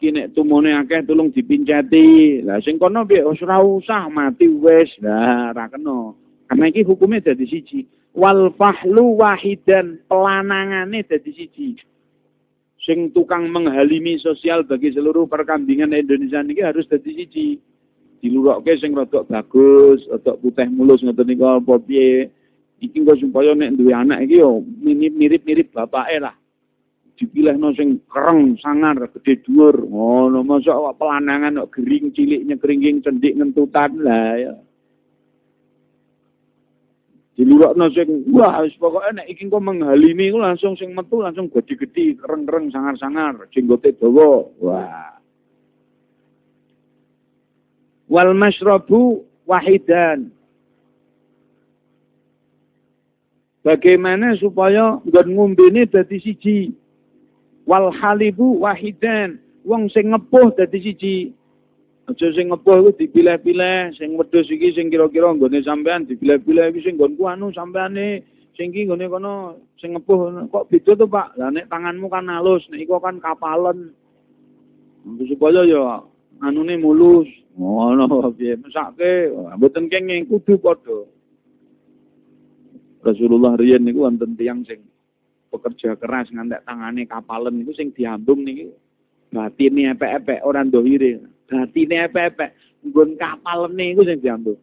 Iki nek tumone akeh tulung dipinceti. Lah sing kono piye ora usah mati wis. Lah ora kena. Karena iki hukumnya dadi siji. Wal fahlu wahidan pelanangane dadi siji. Sing tukang menghalimi sosial bagi seluruh perkambingan Indonesia ini harus dadi siji. Dilurokke sing rodok bagus, rodok putih mulus ngoten niku apa piye. Iki kok supaya nek duwe anak iki yo mirip-mirip bapake lah. Dipilihno sing kereng sangar gede dhuwur. Ngono mosok pelanangan kok gering cilik nyekringing cendik ngentutan. Lah ya. Dilurokno sing wah wis pokoke nek iki kok menghalimi ku langsung sing metu langsung gede-gede kereng-kereng sangar-sangar jenggote dawa. Wah. Wal masyrabu wahidan. Bagaimana supaya nggon ngombene dadi siji? Wal halibu wahidan. Wong sing ngepuh dadi siji. Aja sing ngepuh iku dipilih-pilih sing wedhus iki sing kira-kira nggone sampean dipilih-pilih iki sing nggonku anu sampeane sing iki nggone kono sing ngepuh kok beda to Pak? Lah nek tanganmu kan halus nek iku kan kapalen supaya ya anune mulus. Ngono piye? Mesake mboten kenging kudu padha. Rasulullah riyen niku wonten tiyang sing pekerja keras ngantek tangane kapalen itu sing diambung niki batine epek-epek ora ndohire batine epek-epek nggon kapalene iku sing diambung.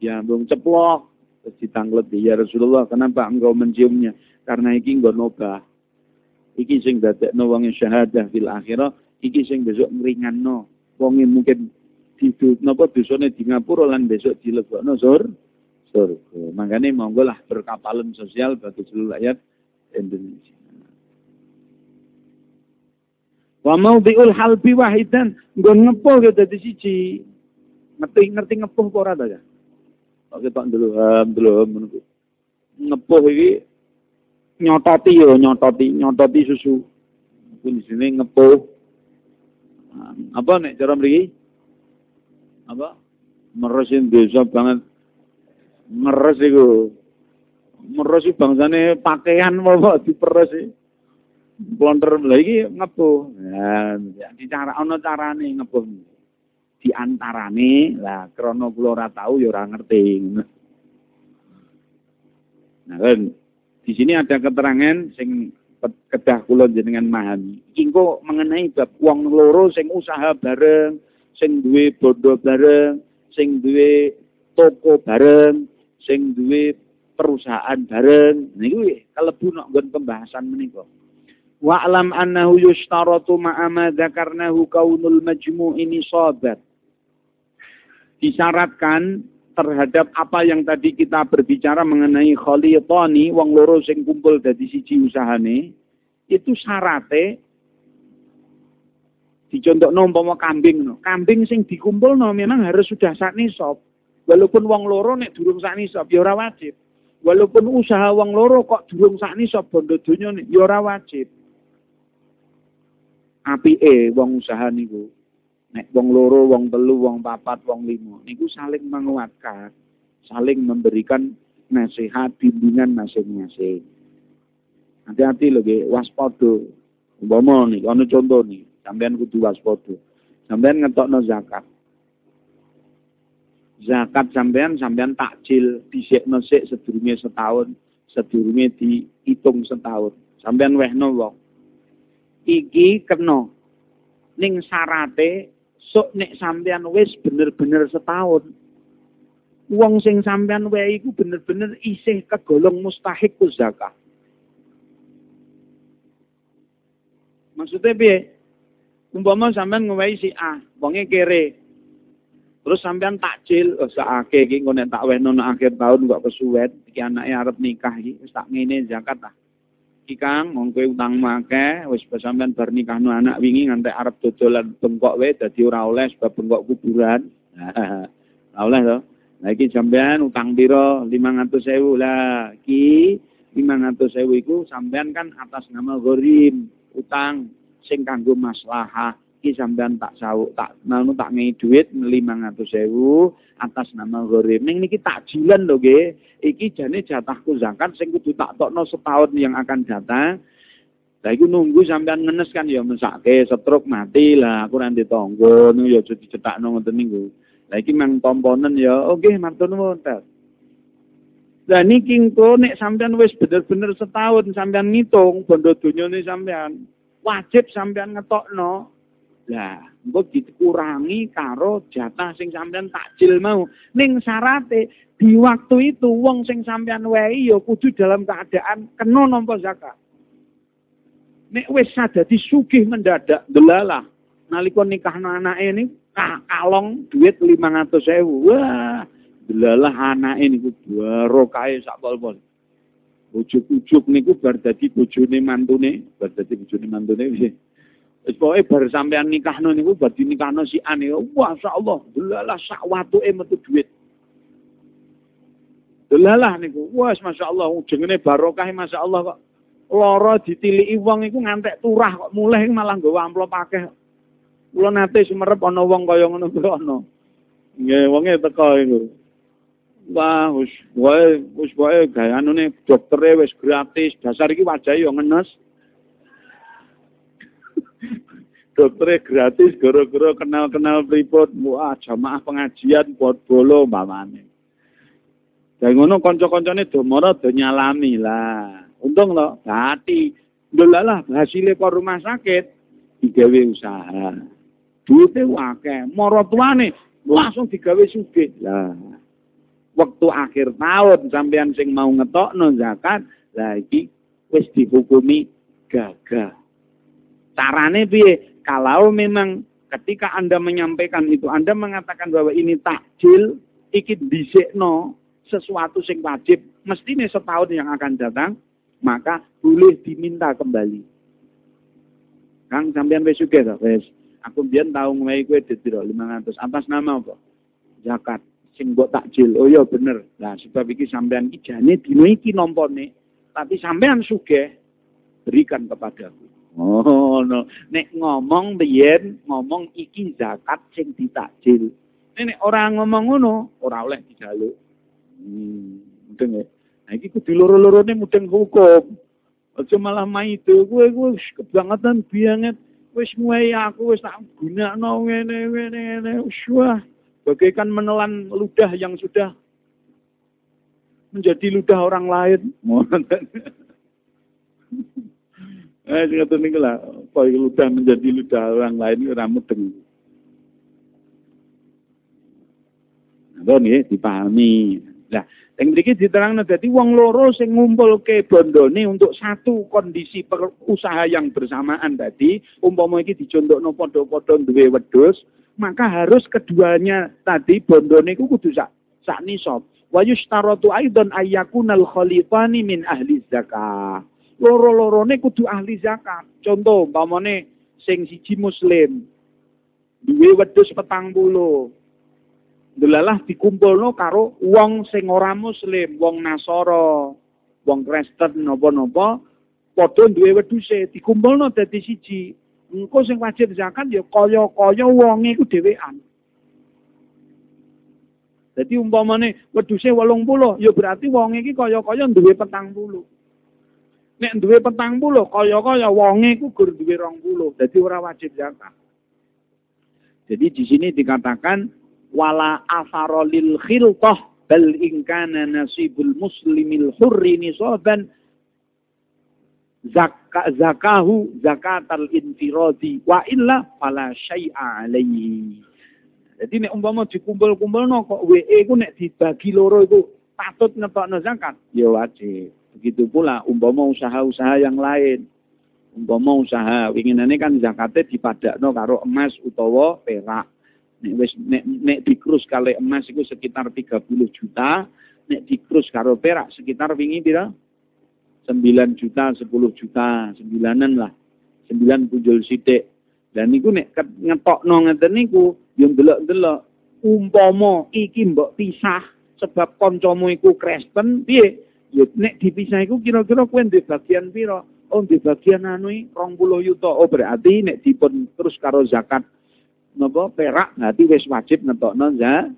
Diambung ceplok terus ditanglet ya Rasulullah kenapa engkau menciumnya? Karena iki nggon obah. Iki sing dadekno wong syahadah fil akhirah iki sing besok ngringanno. Wong mungkin didu napa dosane di ngapura lan besok dilebokno sur surga. Makanya monggo lah berkapalan sosial bagi seluruh rakyat Indonesia. Wa maudhi'ul halbi wahidan nggon ngepuh ya dadi siji. Ngerti ngerti ngepuh apa ora ya? Kok ketok ndelok ndelok ngono Ngepuh iki nyototi ya nyototi nyototi susu. Kuwi sini ngepuh. Apa nek cara mriki? Apa? Meresin desa banget. Meres iku meres bangsane pakaian apa diperes blonder lagi ngepuh nah di cara ana carane di antarane lah krana kula ora tau ya ora ngerti. Nah kan di sini ada keterangan sing kedah kula jenengan mahami iki mengenai bab wong loro sing usaha bareng sing duwe bondo bareng sing duwe toko bareng sing duwe perusahaan bareng niku kalebu nok nggon pembahasan menika wa alam annahu yushtaratu ma'a ma dzakarnahu kaunul majmu' ini sabat disyaratkan terhadap apa yang tadi kita berbicara mengenai khalitani wong loro sing kumpul dadi siji usahane itu syarate dicontohno umpama kambing no. Kambing sing dikumpulno memang harus sudah sak nisab. Walaupun wong loro nek durung sak nisab ya ora wajib. Walaupun usaha wong loro kok durung sakni sop bondo donya ya ora wajib. Apike wong usaha niku. Nek wong loro, wong telu, wong papat, wong limo niku saling menguatkan, saling memberikan nasihat, bimbingan masing-masing. Hati-hati lho nggih, waspada. Umpama nih, ana contoh nih, sampean kudu waspada. Sampean ngetokno zakat zakat sampean sampean takjil dhisikno sik sedurunge setahun, sedurunge dihitung setahun. Sampean wehno wong. Iki kena ning syarate sok nek sampean wis bener-bener setahun. Wong sing sampean wehi iku bener-bener isih kegolong mustahik ku zakat. Maksudnya piye? Umpama sampean ngewehi si A, wonge kere, Terus sampean takjil, oh sakake iki engko nek tak wehno akhir tahun kok kesuwet, iki anake arep nikah iki wis tak ngene zakat ta. Iki Kang, mong utang akeh, wis sampean bar nikahno anak wingi nganti arep dodolan bengkok wae dadi ora oleh sebab bengkok kuburan. Ora oleh to. Lah iki sampean utang pira? 500.000 lah. Iki 500.000 iku sampean kan atas nama gharim, utang sing kanggo maslahah iki sampean tak sawuk tak nanu tak ngei duit 500.000 atas nama gharim. Ning niki takjilan lho nggih. Iki jane jatahku zakat sing kudu tak tokno setahun yang akan datang. Lah iku nunggu sampean ngenes kan ya mesake stroke mati lah aku nanti tonggo nu ya aja dicetakno ngoten niku. Lah iki mang tomponen ya oke okay, matur nuwun Lah niki engko nek sampean wis bener-bener setahun sampean ngitung bondo donyane sampean wajib sampean ngetokno. Lah engko dikurangi karo jatah sing sampean takjil mau. Ning syarate di waktu itu wong sing sampean wehi ya kudu dalam keadaan kena nampa zakat. Nek wis sadadi sugih mendadak delalah nalika nikahno anake ini kalong duit 500.000. Wah, delalah anake niku barokahe sak pol-pol. Ujuk-ujuk niku bar dadi bojone mantune, bar dadi bojone mantune wis. Wis pokoke bar sampean nikahno niku bar dinikahno si ane. Masyaallah, delalah sak watuke metu duit. Delalah niku. Wah, masyaallah, jengene barokah masyaallah kok lara ditiliki wong iku ngantek turah kok mulih malah nggawa amplop akeh. Kula nate sumerep ana wong kaya ngono kuwi ana. Nggih, wonge teko iku. Wah, wis wae wis wae gawe anune doktere wis gratis. Dasar iki wajahe yo ngenes. Doktere gratis gara-gara kenal-kenal pripot. Wah, jamaah pengajian buat bolo mbamane. Dan ngono kanca-kancane do mara do nyalami lah. Untung loh, hati. Dolalah hasilnya ke rumah sakit digawe usaha. Duitnya wakil. Moro tuane langsung digawe sugih. Lah. Waktu akhir tahun sampean sing mau ngetok non zakat, lagi wis dihukumi gagal. Carane piye? Kalau memang ketika Anda menyampaikan itu, Anda mengatakan bahwa ini takjil, iki disekno sesuatu sing wajib, mesti nih setahun yang akan datang, maka boleh diminta kembali. Kang sampean wis sugih to, wis. Aku biyen tau ngwehi kowe lima 500 atas nama apa? Zakat sing mbok takjil. Oh iya bener. Lah sebab iki sampean iki jane dino iki tapi sampean sugih berikan kepadaku. Oh no. Nek ngomong biyen ngomong iki zakat sing ditakjil. Nek orang ngomong ngono, ora oleh dijaluk. Hmm, mudeng. Nah iki kudu loro-lorone mudeng hukum. Aja malah maido kowe kowe kebangetan bianget wis muai aku wis tak gunakno ngene ngene ngene wah bagaikan menelan ludah yang sudah menjadi ludah orang lain. Eh, ngoten niku lah, kok ludah menjadi ludah orang lain ora mudeng. Nah, nggih dipahami. Nah, yang mriki diterangno dadi wong loro sing ngumpulke bondone untuk satu kondisi usaha yang bersamaan tadi, umpama iki dicontohno padha-padha duwe wedhus, maka harus keduanya tadi bondone iku kudu sak sak nisab. Wa yushtaratu aidan ayyakunal khalifani min ahli zakah. Loro-lorone kudu ahli zakat. Contoh umpamane sing siji muslim duwe wedhus petang puluh delalah dikumpulno karo wong sing ora muslim, wong Nasara, wong Kristen napa-napa padha duwe wedhuse dikumpulno dadi siji. Engko sing wajib zakat ya kaya-kaya wonge iku dhewean. Jadi umpamane wedhuse 80, ya berarti wong iki kaya-kaya duwe 40. Nek duwe 40, kaya-kaya wonge iku gur duwe 20. Dadi ora wajib zakat. Jadi di sini dikatakan wala asaro lil khilqah bal ingkana nasibul muslimil hurri nisaban zaka, zakahu zakatal infiradi wa illa fala syai'a alaihi. Jadi nek umpama dikumpul-kumpulno kok WE ku nek dibagi loro iku patut ngetokno zakat, ya wajib. Begitu pula umpama usaha-usaha yang lain. Umpama usaha winginane kan zakate dipadakno karo emas utawa perak. Nek wis nek nek dikrus kali emas itu sekitar 30 juta, nek dikrus karo perak sekitar wingi pira? 9 juta, 10 juta, sembilanan lah. Sembilan punjul sithik. Dan niku nek ngetokno ngeten niku yo ndelok-ndelok umpama iki mbok pisah sebab kancamu iku Kristen piye? Ya nek dipisah iku kira-kira kowe ndek bagian pira? Oh, di bagian anu 20 yuta. Oh, berarti nek dipun terus karo zakat napa perak berarti wis wajib ngetokno ya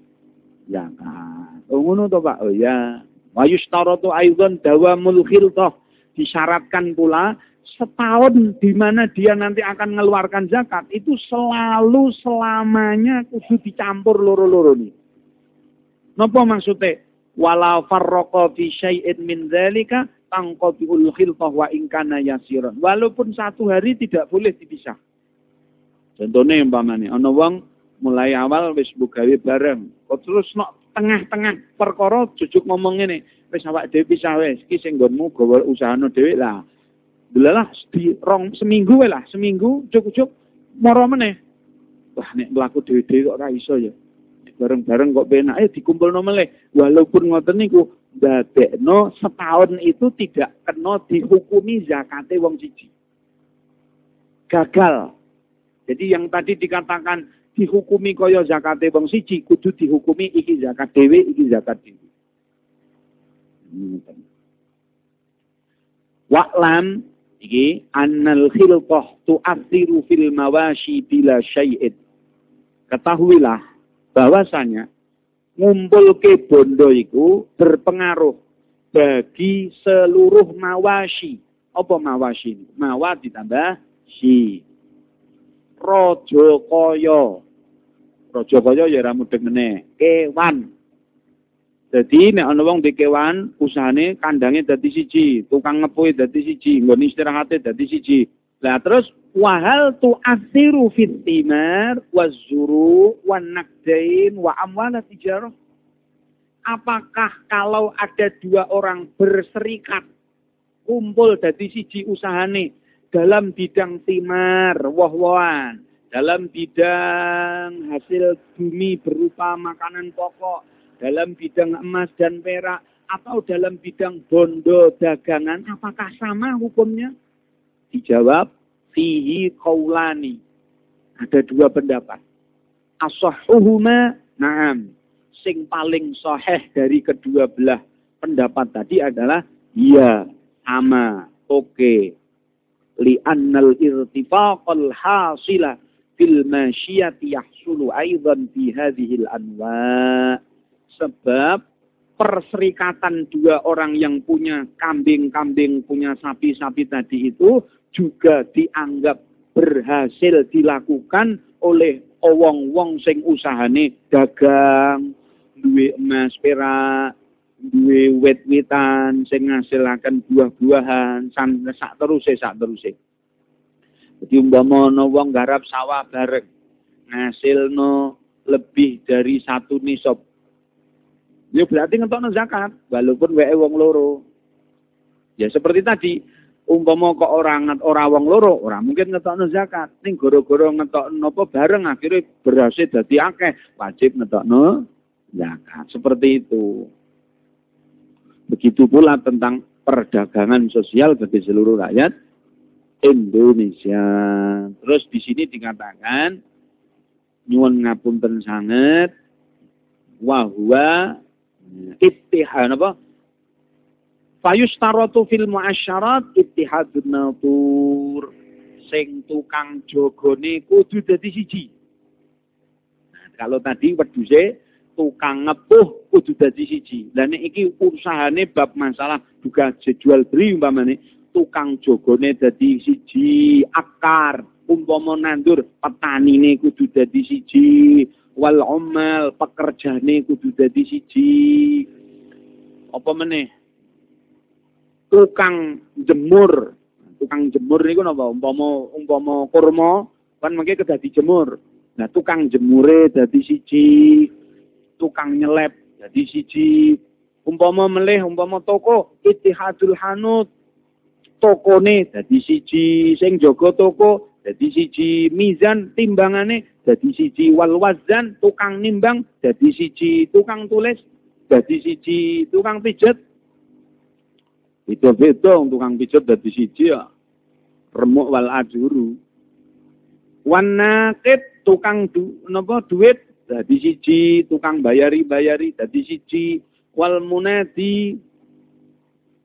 zakat. Oh ngono to Pak. Oh ya. Wa yustaratu aidan dawamul khiltah. Disyaratkan pula setahun di mana dia nanti akan mengeluarkan zakat itu selalu selamanya kudu dicampur loro-loro nih. Napa maksudnya? Wala farraqa fi syai'in min dzalika tangqadiul khilfah wa in kana yasiran. Walaupun satu hari tidak boleh dipisah. Contohnya umpamane ana wong mulai awal wis bugawe bareng, kok terus nok tengah-tengah perkara jujuk ngomong ngene, wis awak dhewe pisah wis, iki sing nggonmu gawe usahane dhewe lah. Delalah di rong seminggu lah, seminggu cukup-cukup moro meneh. Wah nek mlaku dhewe-dhewe kok ora iso ya. Bareng-bareng kok penak eh dikumpulno meleh. Walaupun ngoten niku dadekno setahun itu tidak kena dihukumi zakate wong siji. Gagal. Jadi yang tadi dikatakan dihukumi kaya zakate wong siji kudu dihukumi iki zakat dhewe iki zakat dhewe. Wa'lam Iki annal khilqah tu'athiru fil mawashi bila syai'id. Ketahuilah bahwasanya ngumpul ke bondo iku berpengaruh bagi seluruh mawashi. Apa mawashi? Mawa ditambah si. Rojo koyo. Rojo koyo ya ramu dengene. Kewan. Jadi nek ana wong dikewan usahane kandangnya dadi siji, tukang ngepuhi dadi siji, nggon istirahate dadi siji. Lah terus wahal tu asiru fit timar wazuru wan nakdain wa amwala tijarah. Apakah kalau ada dua orang berserikat kumpul dadi siji usahane dalam bidang timar, wah-wahan, dalam bidang hasil bumi berupa makanan pokok, dalam bidang emas dan perak atau dalam bidang bondo dagangan apakah sama hukumnya? Dijawab fihi kaulani. Ada dua pendapat. Asahuhuma na'am. Sing paling sahih dari kedua belah pendapat tadi adalah iya sama oke okay. li'annal irtifaqal hasila fil masyiyati yahsulu aidan fi hadhil anwa' Sebab perserikatan dua orang yang punya kambing-kambing, punya sapi-sapi tadi itu juga dianggap berhasil dilakukan oleh wong-wong sing usahane dagang, duwe emas perak, duwe wit-witan sing ngasilaken buah-buahan, sak teruse sak teruse. Jadi umpama ana wong garap sawah bareng ngasilno lebih dari satu nisab Ya berarti ngetokno zakat walaupun wae wong loro. Ya seperti tadi, umpama kok orang ora wong loro, ora mungkin ngetokno zakat. Ning gara-gara ngetokno apa bareng akhirnya berhasil dadi akeh, wajib ngetokno zakat. Seperti itu. Begitu pula tentang perdagangan sosial bagi seluruh rakyat Indonesia. Terus di sini dikatakan nyuwun ngapunten sangat wahwa ittihad apa? Fayustaratu fil muasyarat ittihadun natur. Sing tukang jogone kudu dadi siji. Nah, kalau tadi weduse tukang ngepuh kudu dadi siji. Lah nek iki usahane bab masalah juga jual beli umpamane tukang jogone dadi siji, akar umpama nandur petanine kudu dadi siji, wal umal pekerjane kudu dadi siji. Apa meneh? Tukang jemur. Tukang jemur niku napa? Umpama umpama kurma kan mengke kedadi jemur. Nah tukang jemure dadi siji. Tukang nyelep dadi siji. Umpama melih umpama toko ittihadul hanut. Tokone dadi siji. Sing jaga toko dadi siji mizan timbangane dadi siji wal wazan tukang nimbang dadi siji tukang tulis dadi siji tukang pijet. Itu beda tukang pijet dadi siji ya. Remuk wal ajuru. Wanakit tukang du, napa duit dadi siji tukang bayari bayari dadi siji wal munadi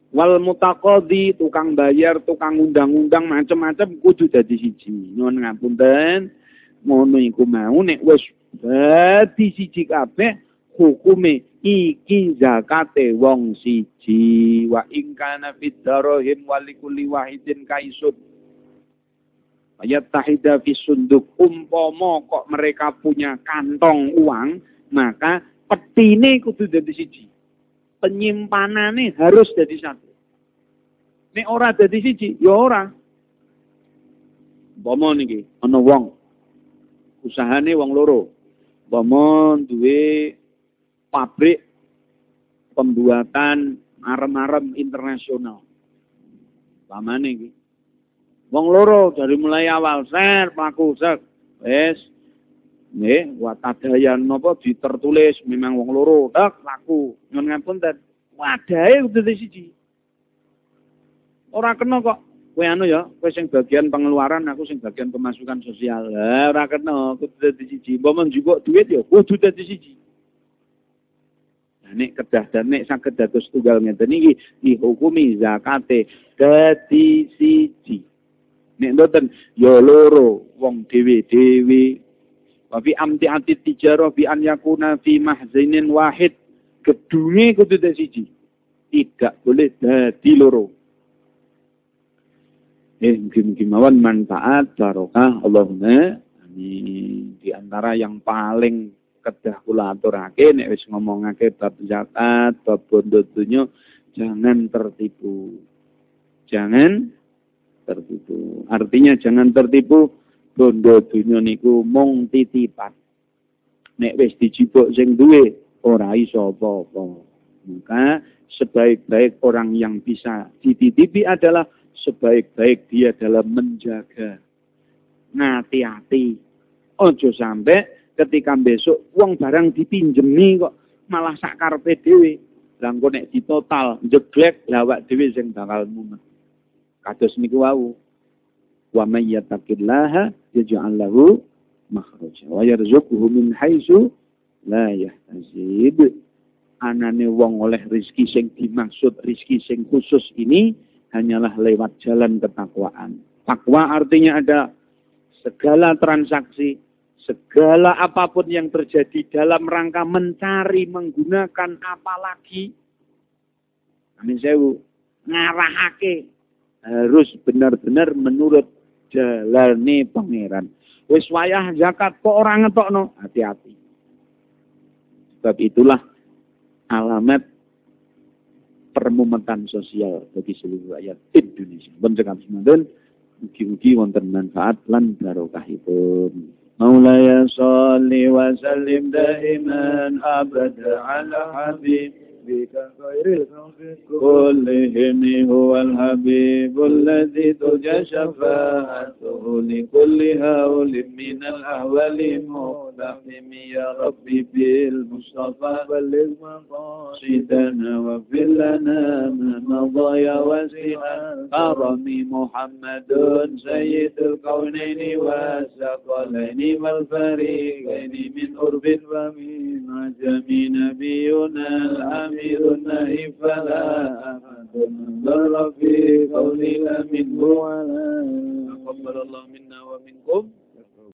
wal mutakodi tukang bayar tukang undang-undang macam-macam kudu dadi siji. Nyuwun ngapunten. Ngono iku mau nek wis dadi siji kabeh hukume iki zakate wong siji. Wa ing kana fid darahim walikuli wahidin kaisud. Ayat tahida fi sunduk. Umpomo kok mereka punya kantong uang, maka petine kudu dadi siji. Penyimpanane harus jadi satu. Nek ora dadi siji, ya ora. Umpama niki ana wong usahane wong loro. Umpama duwe pabrik pembuatan arem-arem internasional. Pamane iki. Wong loro dari mulai awal ser pelaku ser wis nggih watadayan napa ditertulis memang wong loro. Dak laku. Nyun ngapunten wadahe kudu siji. Ora kena kok. Kowe anu ya kowe sing bagian pengeluaran aku sing bagian pemasukan sosial. Lah ora kena. Kudu dadi siji. Menjupuk duit ya kudu dadi siji. Nek kedah dan nek saged dados tunggal ngeten iki dihukumi zakate dadi siji. Nek mboten ya loro wong dhewe-dhewe. Wa fi amti ati tijara bi an yakuna fi mahzinin wahid. Gedunge kudu siji. Tidak boleh dadi loro. Eh, mungkin mawon manfaat barokah Allahumma amin. Di antara yang paling kedah kula aturake nek wis ngomongake bab zakat, bab bondo jangan tertipu. Jangan tertipu. Artinya jangan tertipu bondo dunya niku mung titipan. Nek wis dijibuk sing duwe ora iso apa-apa. Maka sebaik-baik orang yang bisa dititipi adalah sebaik-baik dia dalam menjaga. Hati-hati. Ojo sampai ketika besok uang barang dipinjemi kok malah sakar dhewe. Lah nek ditotal jeglek lawak dhewe sing bakal mumet. Kados niku wau. Wa may yattaqillaha yaj'al lahu makhraja wa yarzuquhu min haitsu la yahtasib. Anane wong oleh rizki sing dimaksud rizki sing khusus ini hanyalah lewat jalan ketakwaan. Takwa artinya ada segala transaksi, segala apa pun yang terjadi dalam rangka mencari menggunakan apalagi amin sewu ngarahake harus benar-benar menurut jalani pangeran. Wis wayah zakat kok orang ngetokno, hati-hati. Sebab itulah alamat permumatan sosial bagi seluruh rakyat Indonesia. Bencegah semanten, mugi-mugi wonten manfaat lan. Maulaya salli wa sallim daiman abada ala habib بك خير الخلق. كلهم هو الحبيب الذي ترجى شفاعته لكل هول من الأهوال مقتحم يا ربي بالمصطفى بلغ مقاصدنا واغفر لنا ما مضى يا كرم محمد سيد الكونين والثقلين والفريقين من أرب ومن عجم نبينا الأمين. أمير فلا أحد في قولنا منه ولا تقبل الله منا ومنكم.